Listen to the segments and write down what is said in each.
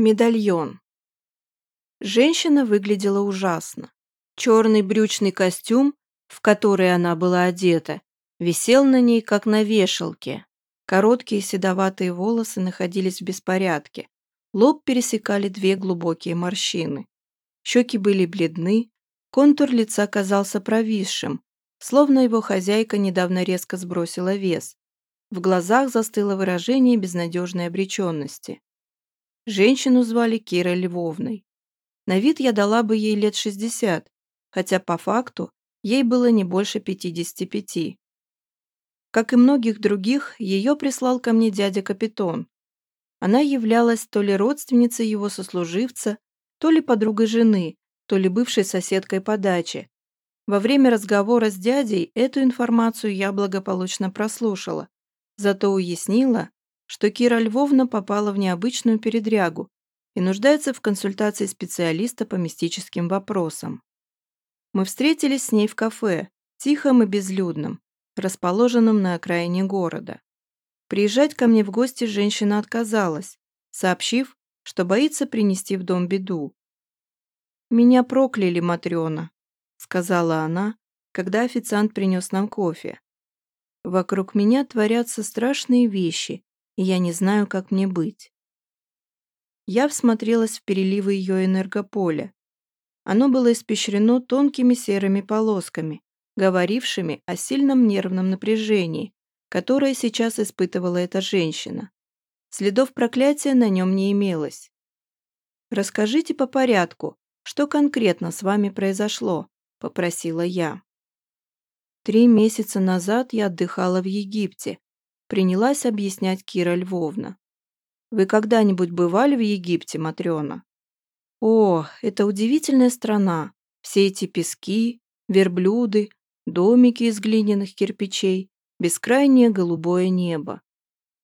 Медальон. Женщина выглядела ужасно. Черный брючный костюм, в который она была одета, висел на ней, как на вешалке. Короткие седоватые волосы находились в беспорядке. Лоб пересекали две глубокие морщины. Щеки были бледны, контур лица казался провисшим, словно его хозяйка недавно резко сбросила вес. В глазах застыло выражение безнадежной обреченности. Женщину звали Кира Львовной. На вид я дала бы ей лет 60, хотя по факту ей было не больше 55. Как и многих других, ее прислал ко мне дядя Капитон. Она являлась то ли родственницей его сослуживца, то ли подругой жены, то ли бывшей соседкой по даче. Во время разговора с дядей эту информацию я благополучно прослушала, зато уяснила, что Кира Львовна попала в необычную передрягу и нуждается в консультации специалиста по мистическим вопросам. Мы встретились с ней в кафе, тихом и безлюдном, расположенном на окраине города. Приезжать ко мне в гости женщина отказалась, сообщив, что боится принести в дом беду. «Меня прокляли, Матрёна», — сказала она, когда официант принес нам кофе. «Вокруг меня творятся страшные вещи, и я не знаю, как мне быть. Я всмотрелась в переливы ее энергополя. Оно было испещрено тонкими серыми полосками, говорившими о сильном нервном напряжении, которое сейчас испытывала эта женщина. Следов проклятия на нем не имелось. «Расскажите по порядку, что конкретно с вами произошло?» – попросила я. Три месяца назад я отдыхала в Египте, принялась объяснять Кира Львовна. «Вы когда-нибудь бывали в Египте, Матрёна?» «О, это удивительная страна. Все эти пески, верблюды, домики из глиняных кирпичей, бескрайнее голубое небо.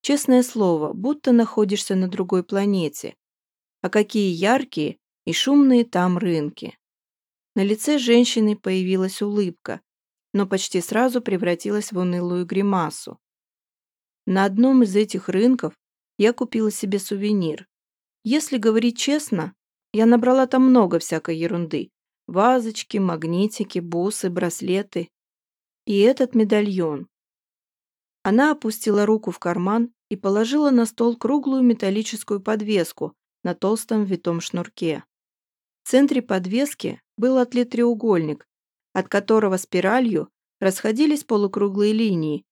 Честное слово, будто находишься на другой планете. А какие яркие и шумные там рынки!» На лице женщины появилась улыбка, но почти сразу превратилась в унылую гримасу. На одном из этих рынков я купила себе сувенир. Если говорить честно, я набрала там много всякой ерунды. Вазочки, магнитики, бусы, браслеты. И этот медальон. Она опустила руку в карман и положила на стол круглую металлическую подвеску на толстом витом шнурке. В центре подвески был отлит треугольник, от которого спиралью расходились полукруглые линии,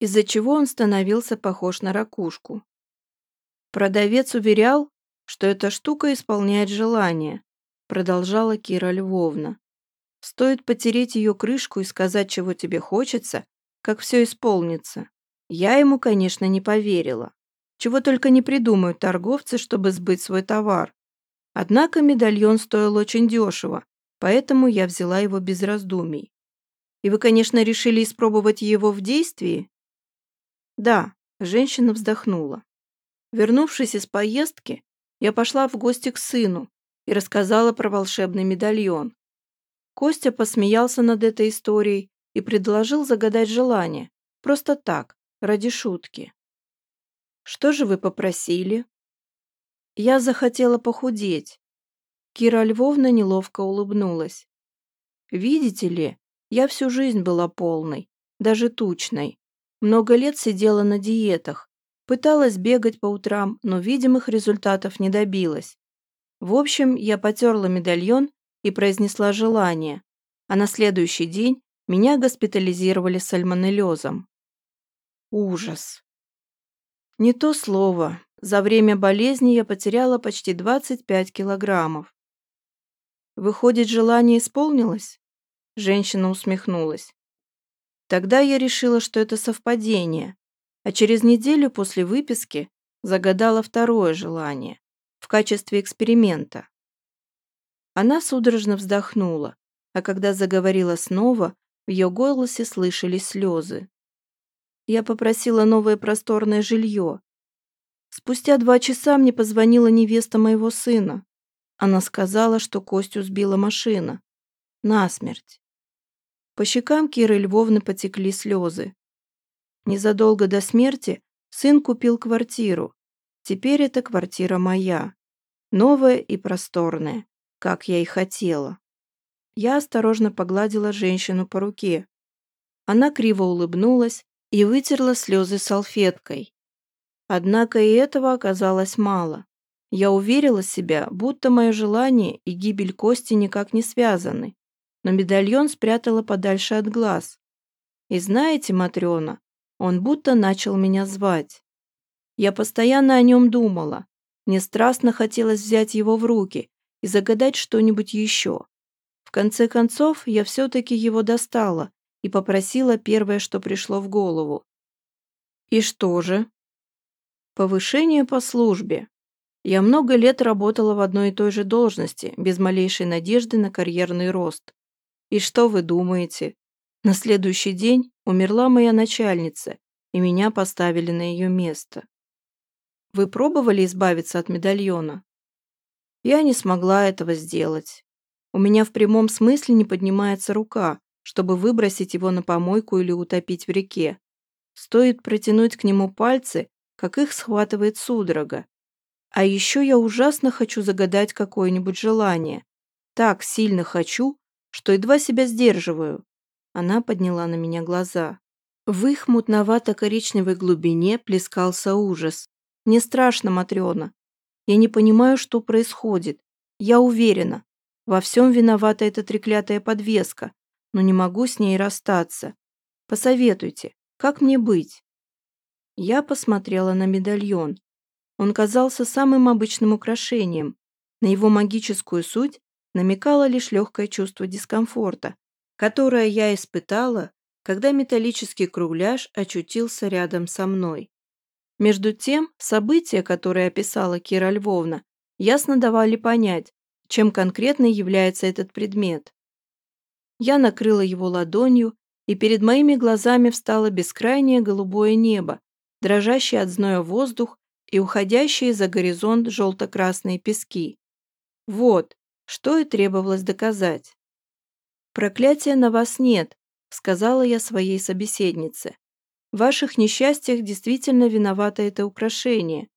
из-за чего он становился похож на ракушку. Продавец уверял, что эта штука исполняет желание, продолжала Кира Львовна. Стоит потереть ее крышку и сказать, чего тебе хочется, как все исполнится. Я ему, конечно, не поверила. Чего только не придумают торговцы, чтобы сбыть свой товар. Однако медальон стоил очень дешево, поэтому я взяла его без раздумий. И вы, конечно, решили испробовать его в действии? Да, женщина вздохнула. Вернувшись из поездки, я пошла в гости к сыну и рассказала про волшебный медальон. Костя посмеялся над этой историей и предложил загадать желание, просто так, ради шутки. «Что же вы попросили?» «Я захотела похудеть». Кира Львовна неловко улыбнулась. «Видите ли, я всю жизнь была полной, даже тучной. Много лет сидела на диетах, пыталась бегать по утрам, но видимых результатов не добилась. В общем, я потерла медальон и произнесла желание, а на следующий день меня госпитализировали с сальмонеллезом. Ужас. Не то слово. За время болезни я потеряла почти 25 килограммов. Выходит, желание исполнилось? Женщина усмехнулась. Тогда я решила, что это совпадение, а через неделю после выписки загадала второе желание в качестве эксперимента. Она судорожно вздохнула, а когда заговорила снова, в ее голосе слышались слезы. Я попросила новое просторное жилье. Спустя два часа мне позвонила невеста моего сына. Она сказала, что Костю сбила машина. Насмерть. По щекам Киры Львовны потекли слезы. Незадолго до смерти сын купил квартиру. Теперь эта квартира моя. новое и просторное, как я и хотела. Я осторожно погладила женщину по руке. Она криво улыбнулась и вытерла слезы салфеткой. Однако и этого оказалось мало. Я уверила себя, будто мое желание и гибель Кости никак не связаны, но медальон спрятала подальше от глаз. И знаете, Матрёна, он будто начал меня звать. Я постоянно о нем думала. Мне страстно хотелось взять его в руки и загадать что-нибудь еще. В конце концов, я все-таки его достала и попросила первое, что пришло в голову. И что же? Повышение по службе. Я много лет работала в одной и той же должности, без малейшей надежды на карьерный рост. И что вы думаете? На следующий день умерла моя начальница, и меня поставили на ее место. Вы пробовали избавиться от медальона? Я не смогла этого сделать. У меня в прямом смысле не поднимается рука, чтобы выбросить его на помойку или утопить в реке. Стоит протянуть к нему пальцы, как их схватывает судорога. А еще я ужасно хочу загадать какое-нибудь желание. Так сильно хочу, что едва себя сдерживаю. Она подняла на меня глаза. В их мутновато-коричневой глубине плескался ужас. «Не страшно, Матрена. Я не понимаю, что происходит. Я уверена. Во всем виновата эта треклятая подвеска, но не могу с ней расстаться. Посоветуйте, как мне быть?» Я посмотрела на медальон. Он казался самым обычным украшением. На его магическую суть намекало лишь легкое чувство дискомфорта, которое я испытала, когда металлический кругляш очутился рядом со мной. Между тем, события, которые описала Кира Львовна, ясно давали понять, чем конкретно является этот предмет. Я накрыла его ладонью, и перед моими глазами встало бескрайнее голубое небо, дрожащий от зноя воздух и уходящие за горизонт желто-красные пески. Вот, что и требовалось доказать. «Проклятия на вас нет», — сказала я своей собеседнице. «В ваших несчастьях действительно виновато это украшение.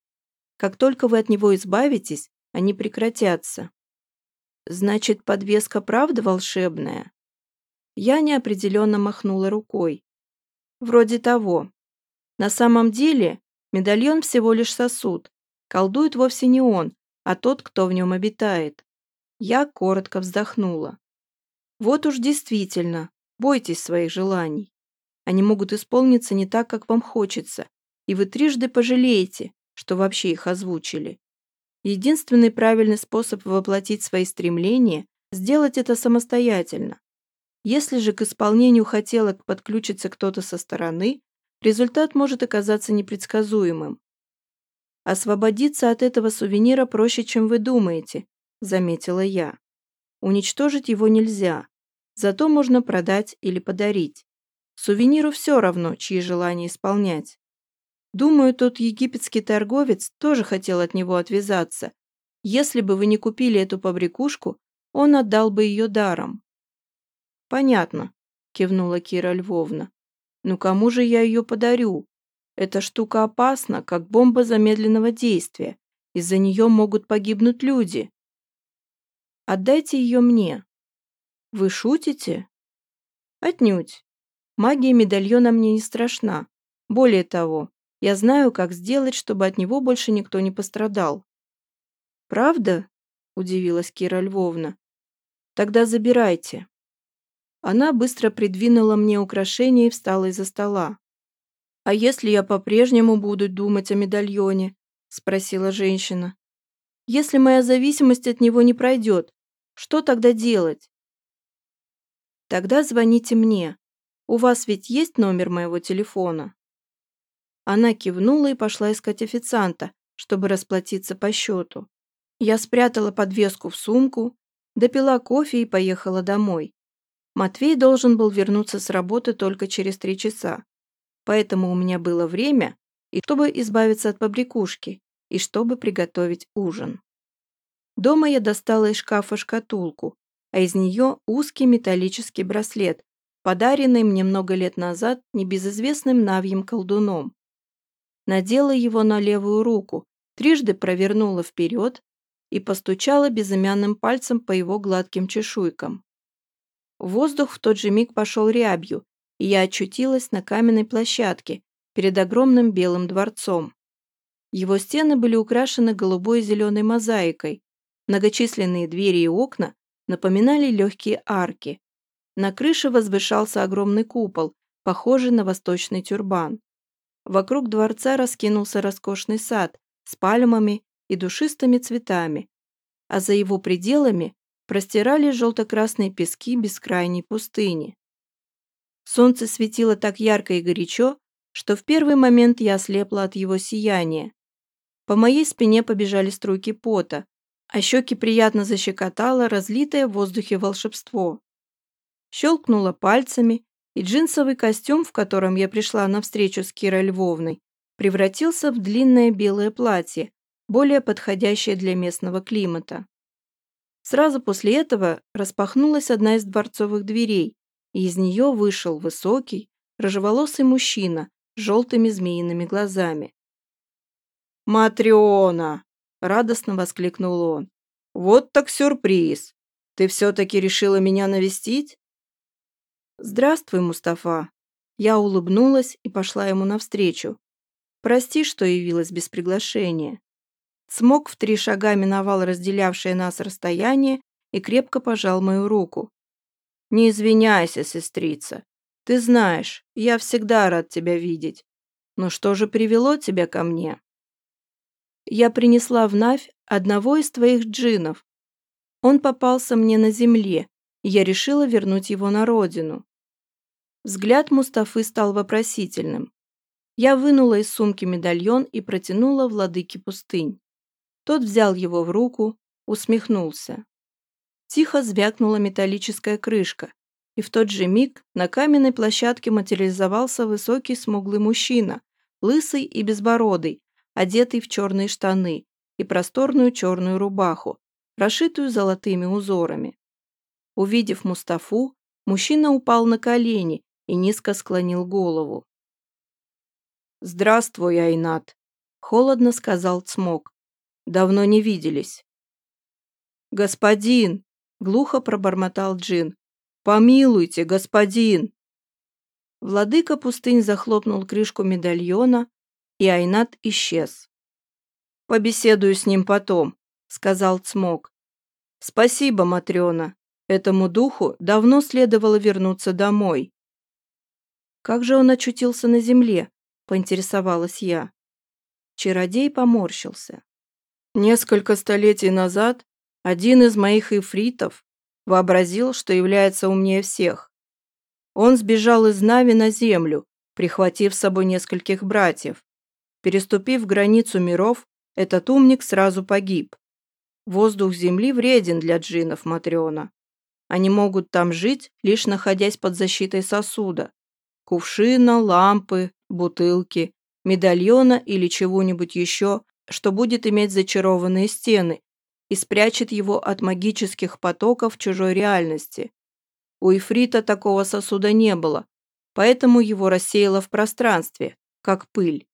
Как только вы от него избавитесь, они прекратятся». «Значит, подвеска правда волшебная?» Я неопределенно махнула рукой. «Вроде того. На самом деле медальон всего лишь сосуд. Колдует вовсе не он, а тот, кто в нем обитает. Я коротко вздохнула. Вот уж действительно, бойтесь своих желаний. Они могут исполниться не так, как вам хочется, и вы трижды пожалеете, что вообще их озвучили. Единственный правильный способ воплотить свои стремления – сделать это самостоятельно. Если же к исполнению хотелок подключиться кто-то со стороны, результат может оказаться непредсказуемым. «Освободиться от этого сувенира проще, чем вы думаете», – заметила я. «Уничтожить его нельзя, зато можно продать или подарить. Сувениру все равно, чьи желания исполнять. Думаю, тот египетский торговец тоже хотел от него отвязаться. Если бы вы не купили эту побрякушку, он отдал бы ее даром». «Понятно», – кивнула Кира Львовна. Ну кому же я ее подарю? Эта штука опасна, как бомба замедленного действия. Из-за нее могут погибнуть люди. Отдайте ее мне. Вы шутите? Отнюдь. Магия медальона мне не страшна. Более того, я знаю, как сделать, чтобы от него больше никто не пострадал. Правда? Удивилась Кира Львовна. Тогда забирайте. Она быстро придвинула мне украшение и встала из-за стола. «А если я по-прежнему буду думать о медальоне?» – спросила женщина. «Если моя зависимость от него не пройдет, что тогда делать?» «Тогда звоните мне. У вас ведь есть номер моего телефона?» Она кивнула и пошла искать официанта, чтобы расплатиться по счету. Я спрятала подвеску в сумку, допила кофе и поехала домой. Матвей должен был вернуться с работы только через три часа. Поэтому у меня было время, и чтобы избавиться от побрякушки, и чтобы приготовить ужин. Дома я достала из шкафа шкатулку, а из нее узкий металлический браслет, подаренный мне много лет назад небезызвестным навьим колдуном. Надела его на левую руку, трижды провернула вперед, и постучала безымянным пальцем по его гладким чешуйкам. Воздух в тот же миг пошел рябью, и я очутилась на каменной площадке перед огромным белым дворцом. Его стены были украшены голубой и зеленой мозаикой, многочисленные двери и окна напоминали легкие арки. На крыше возвышался огромный купол, похожий на восточный тюрбан. Вокруг дворца раскинулся роскошный сад с пальмами и душистыми цветами, а за его пределами простирались желто-красные пески бескрайней пустыни. Солнце светило так ярко и горячо, что в первый момент я ослепла от его сияния. По моей спине побежали струйки пота, а щеки приятно защекотало разлитое в воздухе волшебство. Щелкнула пальцами, и джинсовый костюм, в котором я пришла на встречу с Кирой Львовной, превратился в длинное белое платье, более подходящее для местного климата. Сразу после этого распахнулась одна из дворцовых дверей, и из нее вышел высокий, рыжеволосый мужчина с желтыми змеиными глазами. «Матриона!» – радостно воскликнул он. «Вот так сюрприз! Ты все-таки решила меня навестить?» «Здравствуй, Мустафа!» Я улыбнулась и пошла ему навстречу. «Прости, что явилась без приглашения». Смог в три шага миновал разделявшее нас расстояние и крепко пожал мою руку. «Не извиняйся, сестрица. Ты знаешь, я всегда рад тебя видеть. Но что же привело тебя ко мне?» «Я принесла в Навь одного из твоих джинов. Он попался мне на земле, и я решила вернуть его на родину». Взгляд Мустафы стал вопросительным. Я вынула из сумки медальон и протянула владыке пустынь. Тот взял его в руку, усмехнулся. Тихо звякнула металлическая крышка, и в тот же миг на каменной площадке материализовался высокий смуглый мужчина, лысый и безбородый, одетый в черные штаны и просторную черную рубаху, расшитую золотыми узорами. Увидев Мустафу, мужчина упал на колени и низко склонил голову. «Здравствуй, Айнат», — холодно сказал Цмок. Давно не виделись». «Господин!» — глухо пробормотал Джин. «Помилуйте, господин!» Владыка пустынь захлопнул крышку медальона, и Айнат исчез. «Побеседую с ним потом», — сказал Цмок. «Спасибо, Матрена. Этому духу давно следовало вернуться домой». «Как же он очутился на земле?» — поинтересовалась я. Чародей поморщился. Несколько столетий назад один из моих эфритов вообразил, что является умнее всех. Он сбежал из Нави на землю, прихватив с собой нескольких братьев. Переступив границу миров, этот умник сразу погиб. Воздух Земли вреден для джинов Матриона. Они могут там жить, лишь находясь под защитой сосуда. Кувшина, лампы, бутылки, медальона или чего-нибудь еще что будет иметь зачарованные стены и спрячет его от магических потоков чужой реальности. У Ифрита такого сосуда не было, поэтому его рассеяло в пространстве, как пыль.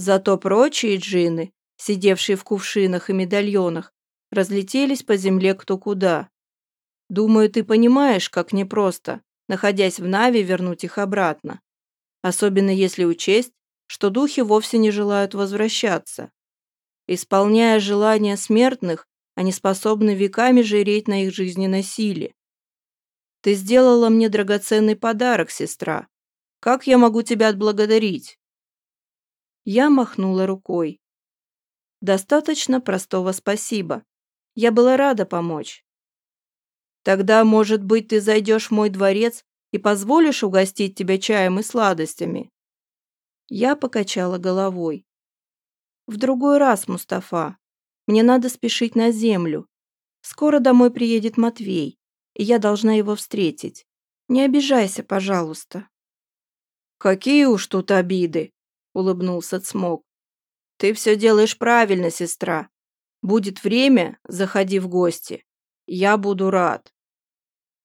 Зато прочие джинны, сидевшие в кувшинах и медальонах, разлетелись по земле кто куда. Думаю, ты понимаешь, как непросто, находясь в Нави, вернуть их обратно. Особенно если учесть, что духи вовсе не желают возвращаться. Исполняя желания смертных, они способны веками жиреть на их жизненной силе. Ты сделала мне драгоценный подарок, сестра. Как я могу тебя отблагодарить?» Я махнула рукой. «Достаточно простого спасибо. Я была рада помочь». «Тогда, может быть, ты зайдешь в мой дворец и позволишь угостить тебя чаем и сладостями?» Я покачала головой. В другой раз, Мустафа. Мне надо спешить на землю. Скоро домой приедет Матвей, и я должна его встретить. Не обижайся, пожалуйста. Какие уж тут обиды, улыбнулся Цмок. Ты все делаешь правильно, сестра. Будет время, заходи в гости. Я буду рад.